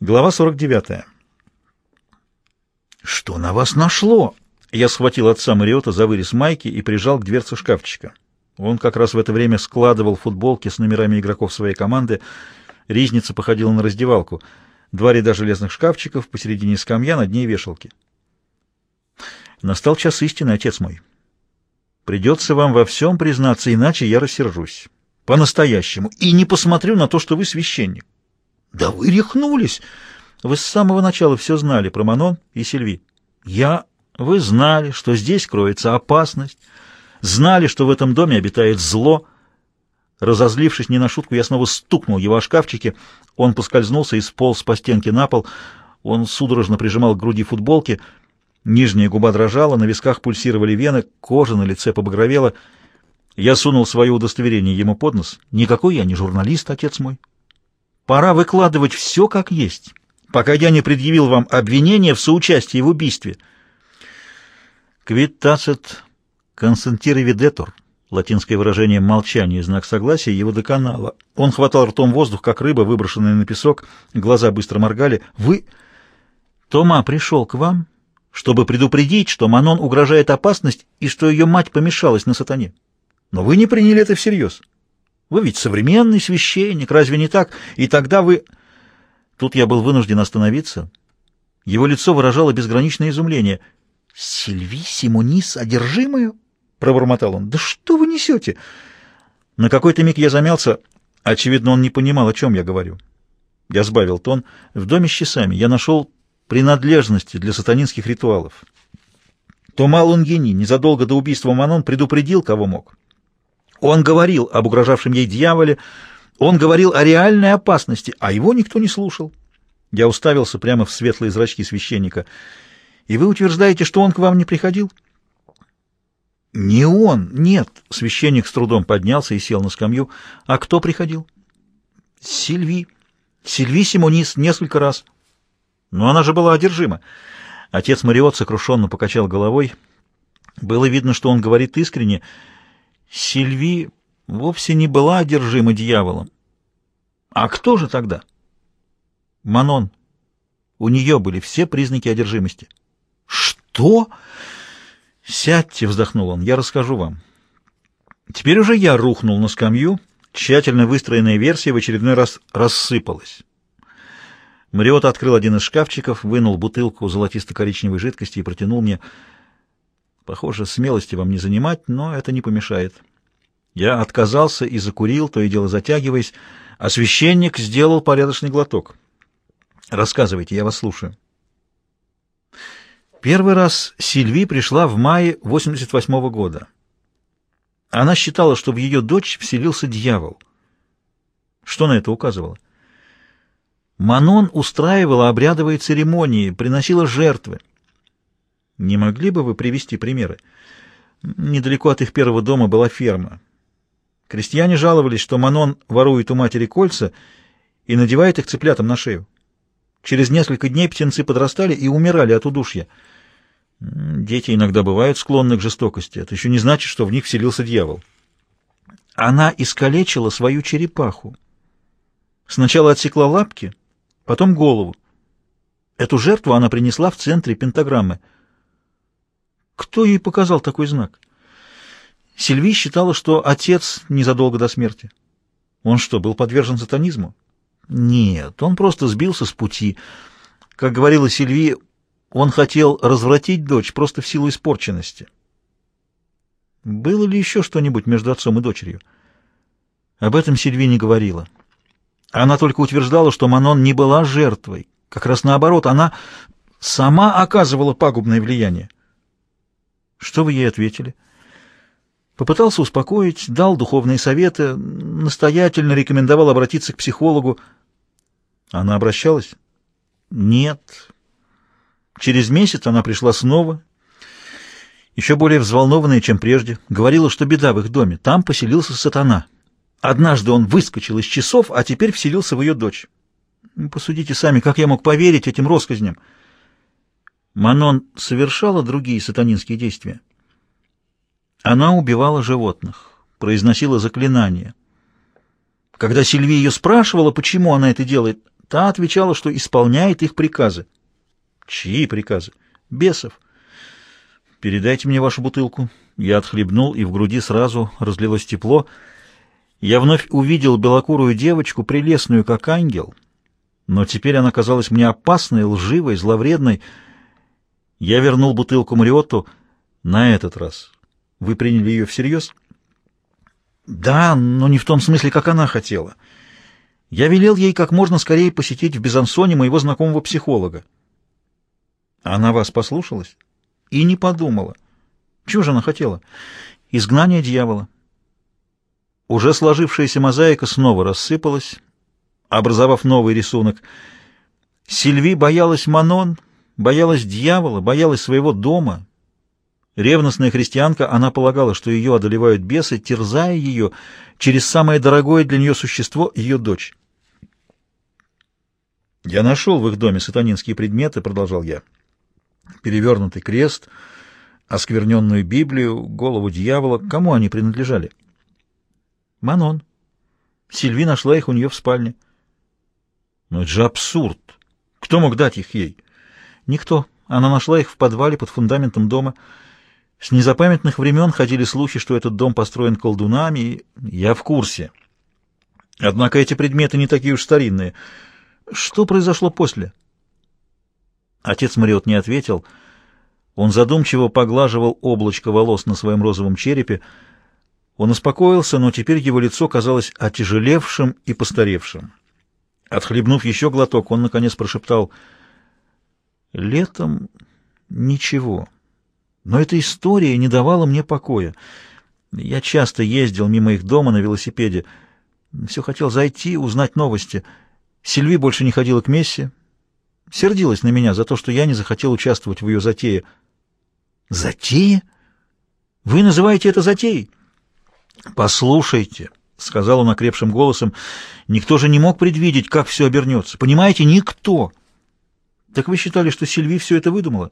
Глава 49. «Что на вас нашло?» Я схватил отца Мариота за вырез майки и прижал к дверце шкафчика. Он как раз в это время складывал футболки с номерами игроков своей команды. Ризница походила на раздевалку. Два ряда железных шкафчиков, посередине скамья, над ней вешалки. Настал час истины, отец мой. Придется вам во всем признаться, иначе я рассержусь. По-настоящему. И не посмотрю на то, что вы священник. Да вы рехнулись! Вы с самого начала все знали про Манон и Сильви. Я... Вы знали, что здесь кроется опасность, знали, что в этом доме обитает зло. Разозлившись не на шутку, я снова стукнул его о шкафчике. Он поскользнулся и сполз по стенке на пол. Он судорожно прижимал к груди футболки. Нижняя губа дрожала, на висках пульсировали вены, кожа на лице побагровела. Я сунул свое удостоверение ему под нос. «Никакой я не журналист, отец мой. Пора выкладывать все как есть, пока я не предъявил вам обвинение в соучастии в убийстве. Tacet consentire videtur, латинское выражение «молчание» знак согласия, его доконало. Он хватал ртом воздух, как рыба, выброшенная на песок, глаза быстро моргали. «Вы...» «Тома пришел к вам, чтобы предупредить, что Манон угрожает опасность и что ее мать помешалась на сатане. Но вы не приняли это всерьез». Вы ведь современный священник, разве не так? И тогда вы... Тут я был вынужден остановиться. Его лицо выражало безграничное изумление. «Сильви Симонис одержимую?» — пробормотал он. «Да что вы несете?» На какой-то миг я замялся. Очевидно, он не понимал, о чем я говорю. Я сбавил тон. В доме с часами я нашел принадлежности для сатанинских ритуалов. Тома Лунгини незадолго до убийства Манон предупредил, кого мог. Он говорил об угрожавшем ей дьяволе, он говорил о реальной опасности, а его никто не слушал. Я уставился прямо в светлые зрачки священника. И вы утверждаете, что он к вам не приходил? Не он, нет. Священник с трудом поднялся и сел на скамью. А кто приходил? Сильви. Сильви Симонис несколько раз. Но она же была одержима. Отец Мариот сокрушенно покачал головой. Было видно, что он говорит искренне, — Сильви вовсе не была одержима дьяволом. А кто же тогда? Манон. У нее были все признаки одержимости. Что? Сядьте, вздохнул он, я расскажу вам. Теперь уже я рухнул на скамью, тщательно выстроенная версия в очередной раз рассыпалась. Мариот открыл один из шкафчиков, вынул бутылку золотисто-коричневой жидкости и протянул мне Похоже, смелости вам не занимать, но это не помешает. Я отказался и закурил, то и дело затягиваясь, а священник сделал порядочный глоток. Рассказывайте, я вас слушаю. Первый раз Сильви пришла в мае 88 -го года. Она считала, что в ее дочь вселился дьявол. Что на это указывало? Манон устраивала обрядовые церемонии, приносила жертвы. Не могли бы вы привести примеры? Недалеко от их первого дома была ферма. Крестьяне жаловались, что Манон ворует у матери кольца и надевает их цыплятам на шею. Через несколько дней птенцы подрастали и умирали от удушья. Дети иногда бывают склонны к жестокости. Это еще не значит, что в них вселился дьявол. Она искалечила свою черепаху. Сначала отсекла лапки, потом голову. Эту жертву она принесла в центре пентаграммы — кто ей показал такой знак? Сильви считала, что отец незадолго до смерти. Он что, был подвержен сатанизму? Нет, он просто сбился с пути. Как говорила Сильви, он хотел развратить дочь просто в силу испорченности. Было ли еще что-нибудь между отцом и дочерью? Об этом Сильви не говорила. Она только утверждала, что Манон не была жертвой. Как раз наоборот, она сама оказывала пагубное влияние. Что вы ей ответили? Попытался успокоить, дал духовные советы, настоятельно рекомендовал обратиться к психологу. Она обращалась? Нет. Через месяц она пришла снова, еще более взволнованная, чем прежде. Говорила, что беда в их доме. Там поселился сатана. Однажды он выскочил из часов, а теперь вселился в ее дочь. Посудите сами, как я мог поверить этим россказням? Манон совершала другие сатанинские действия. Она убивала животных, произносила заклинания. Когда Сильви ее спрашивала, почему она это делает, Та отвечала, что исполняет их приказы. Чьи приказы? Бесов. Передайте мне вашу бутылку. Я отхлебнул, и в груди сразу разлилось тепло. Я вновь увидел белокурую девочку, прелестную, как ангел, но теперь она казалась мне опасной, лживой, зловредной. Я вернул бутылку Мариотту на этот раз. Вы приняли ее всерьез? Да, но не в том смысле, как она хотела. Я велел ей как можно скорее посетить в Безансоне моего знакомого психолога. Она вас послушалась? И не подумала. Чего же она хотела? Изгнание дьявола. Уже сложившаяся мозаика снова рассыпалась, образовав новый рисунок. Сильви боялась Манон, боялась дьявола, боялась своего дома. Ревностная христианка, она полагала, что ее одолевают бесы, терзая ее через самое дорогое для нее существо — ее дочь. «Я нашел в их доме сатанинские предметы», — продолжал я. «Перевернутый крест, оскверненную Библию, голову дьявола. Кому они принадлежали?» «Манон. Сильви нашла их у нее в спальне». «Но это же абсурд! Кто мог дать их ей?» «Никто. Она нашла их в подвале под фундаментом дома». С незапамятных времен ходили слухи, что этот дом построен колдунами, и я в курсе. Однако эти предметы не такие уж старинные. Что произошло после? Отец Мариот не ответил. Он задумчиво поглаживал облачко волос на своем розовом черепе. Он успокоился, но теперь его лицо казалось отяжелевшим и постаревшим. Отхлебнув еще глоток, он, наконец, прошептал «Летом ничего». Но эта история не давала мне покоя. Я часто ездил мимо их дома на велосипеде. Все хотел зайти, узнать новости. Сильви больше не ходила к Мессе. Сердилась на меня за то, что я не захотел участвовать в ее затее. «Затея? Вы называете это затеей?» «Послушайте», — сказал он окрепшим голосом, — «никто же не мог предвидеть, как все обернется. Понимаете, никто». «Так вы считали, что Сильви все это выдумала?»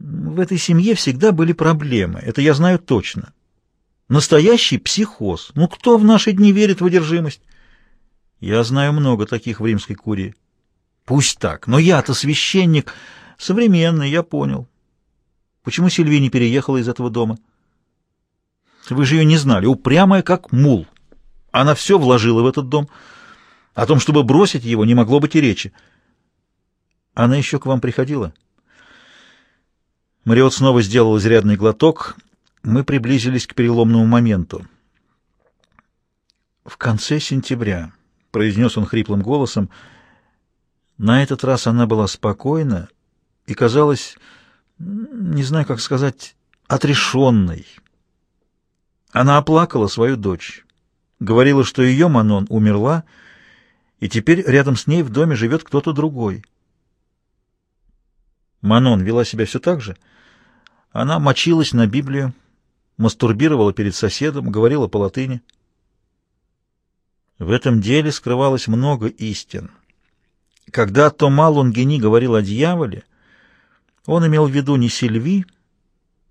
В этой семье всегда были проблемы, это я знаю точно. Настоящий психоз. Ну кто в наши дни верит в одержимость? Я знаю много таких в римской курии. Пусть так, но я-то священник современный, я понял. Почему Сильви не переехала из этого дома? Вы же ее не знали, упрямая как мул. Она все вложила в этот дом. О том, чтобы бросить его, не могло быть и речи. Она еще к вам приходила? — Мариот снова сделал изрядный глоток. Мы приблизились к переломному моменту. «В конце сентября», — произнес он хриплым голосом, — «на этот раз она была спокойна и казалась, не знаю, как сказать, отрешенной. Она оплакала свою дочь, говорила, что ее Манон умерла, и теперь рядом с ней в доме живет кто-то другой». Манон вела себя все так же — она мочилась на Библию, мастурбировала перед соседом, говорила по латыни. В этом деле скрывалось много истин. Когда Тома Лонгини говорил о дьяволе, он имел в виду не Сильви,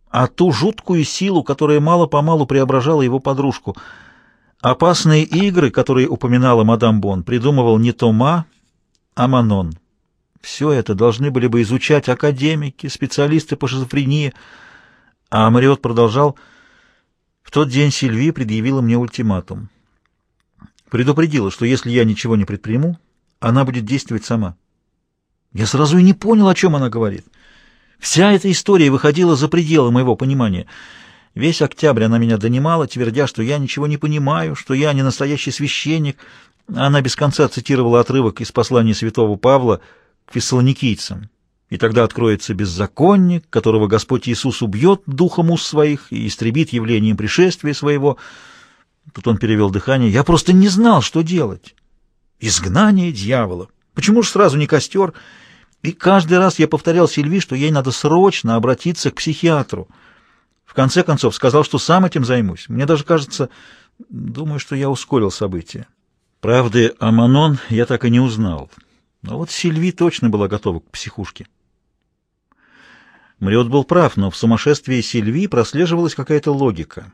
а ту жуткую силу, которая мало-помалу преображала его подружку. Опасные игры, которые упоминала мадам Бон, придумывал не Тома, а Манон. Все это должны были бы изучать академики, специалисты по шизофрении. А Мариот продолжал. В тот день Сильви предъявила мне ультиматум. Предупредила, что если я ничего не предприму, она будет действовать сама. Я сразу и не понял, о чем она говорит. Вся эта история выходила за пределы моего понимания. Весь октябрь она меня донимала, твердя, что я ничего не понимаю, что я не настоящий священник. Она без конца цитировала отрывок из послания святого Павла — к фессалоникийцам, и тогда откроется беззаконник, которого Господь Иисус убьет духом уст своих и истребит явлением пришествия своего. Тут он перевел дыхание. Я просто не знал, что делать. Изгнание дьявола. Почему же сразу не костер? И каждый раз я повторял Сильви, что ей надо срочно обратиться к психиатру. В конце концов, сказал, что сам этим займусь. Мне даже кажется, думаю, что я ускорил события. Правды о Манон я так и не узнал. Но вот Сильви точно была готова к психушке. Мриот был прав, но в сумасшествии Сильви прослеживалась какая-то логика.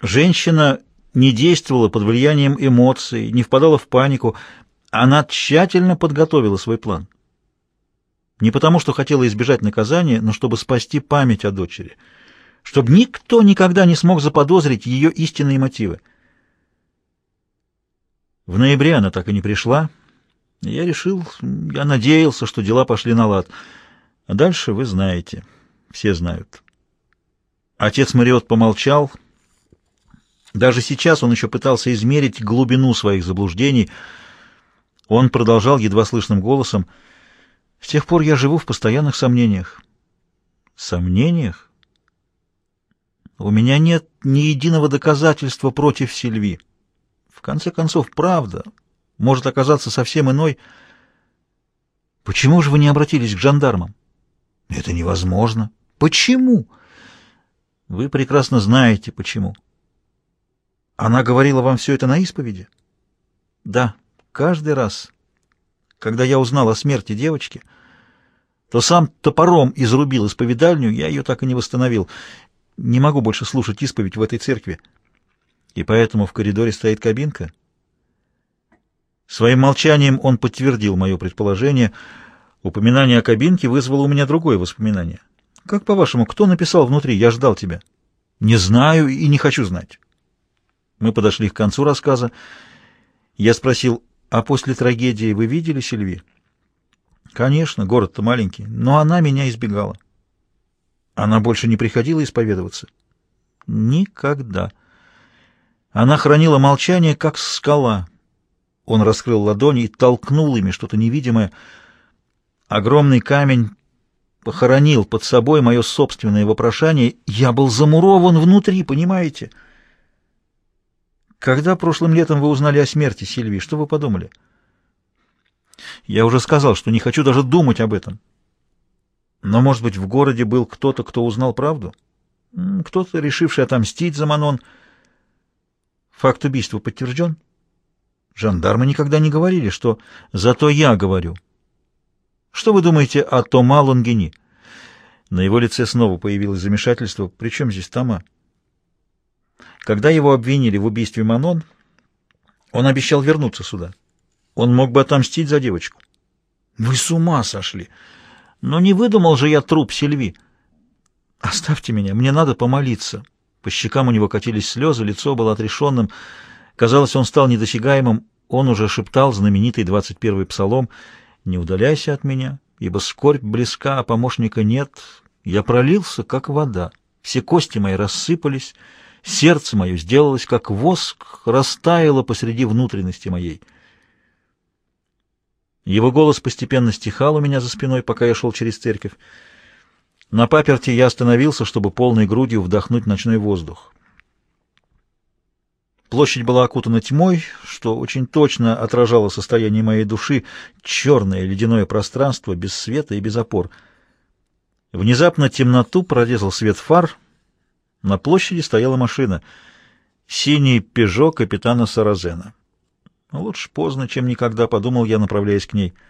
Женщина не действовала под влиянием эмоций, не впадала в панику. Она тщательно подготовила свой план. Не потому, что хотела избежать наказания, но чтобы спасти память о дочери, чтобы никто никогда не смог заподозрить ее истинные мотивы. В ноябре она так и не пришла. Я решил, я надеялся, что дела пошли на лад. А дальше вы знаете, все знают. Отец Мариот помолчал. Даже сейчас он еще пытался измерить глубину своих заблуждений. Он продолжал едва слышным голосом. «С тех пор я живу в постоянных сомнениях». «Сомнениях? У меня нет ни единого доказательства против Сильви. В конце концов, правда может оказаться совсем иной. Почему же вы не обратились к жандармам?» «Это невозможно». «Почему?» Вы прекрасно знаете, почему. Она говорила вам все это на исповеди? Да, каждый раз. Когда я узнал о смерти девочки, то сам топором изрубил исповедальню, я ее так и не восстановил. Не могу больше слушать исповедь в этой церкви. И поэтому в коридоре стоит кабинка. Своим молчанием он подтвердил мое предположение. Упоминание о кабинке вызвало у меня другое воспоминание — как по-вашему, кто написал внутри «Я ждал тебя»? Не знаю и не хочу знать. Мы подошли к концу рассказа. Я спросил, а после трагедии вы видели Сильви? Конечно, город-то маленький, но она меня избегала. Она больше не приходила исповедоваться? Никогда. Она хранила молчание, как скала. Он раскрыл ладони и толкнул ими что-то невидимое. Огромный камень похоронил под собой мое собственное вопрошание. Я был замурован внутри, понимаете? Когда прошлым летом вы узнали о смерти Сильвии, что вы подумали? Я уже сказал, что не хочу даже думать об этом. Но, может быть, в городе был кто-то, кто узнал правду? Кто-то, решивший отомстить за Манон. Факт убийства подтвержден? Жандармы никогда не говорили, что «зато я говорю». Что вы думаете о Тома Лонгини? На его лице снова появилось замешательство. При чем здесь Тома? Когда его обвинили в убийстве Манон, он обещал вернуться сюда. Он мог бы отомстить за девочку. Вы с ума сошли! Но не выдумал же я труп Сильви. Оставьте меня, мне надо помолиться. По щекам у него катились слезы, лицо было отрешенным. Казалось, он стал недосягаемым. Он уже шептал знаменитый двадцать первый псалом — не удаляйся от меня, ибо скорбь близка, а помощника нет. Я пролился, как вода, все кости мои рассыпались, сердце мое сделалось, как воск, растаяло посреди внутренности моей. Его голос постепенно стихал у меня за спиной, пока я шел через церковь. На паперти я остановился, чтобы полной грудью вдохнуть ночной воздух. Площадь была окутана тьмой, что очень точно отражало состояние моей души, черное ледяное пространство, без света и без опор. Внезапно темноту прорезал свет фар. На площади стояла машина. Синий «Пежо» капитана Саразена. Лучше поздно, чем никогда, подумал я, направляясь к ней —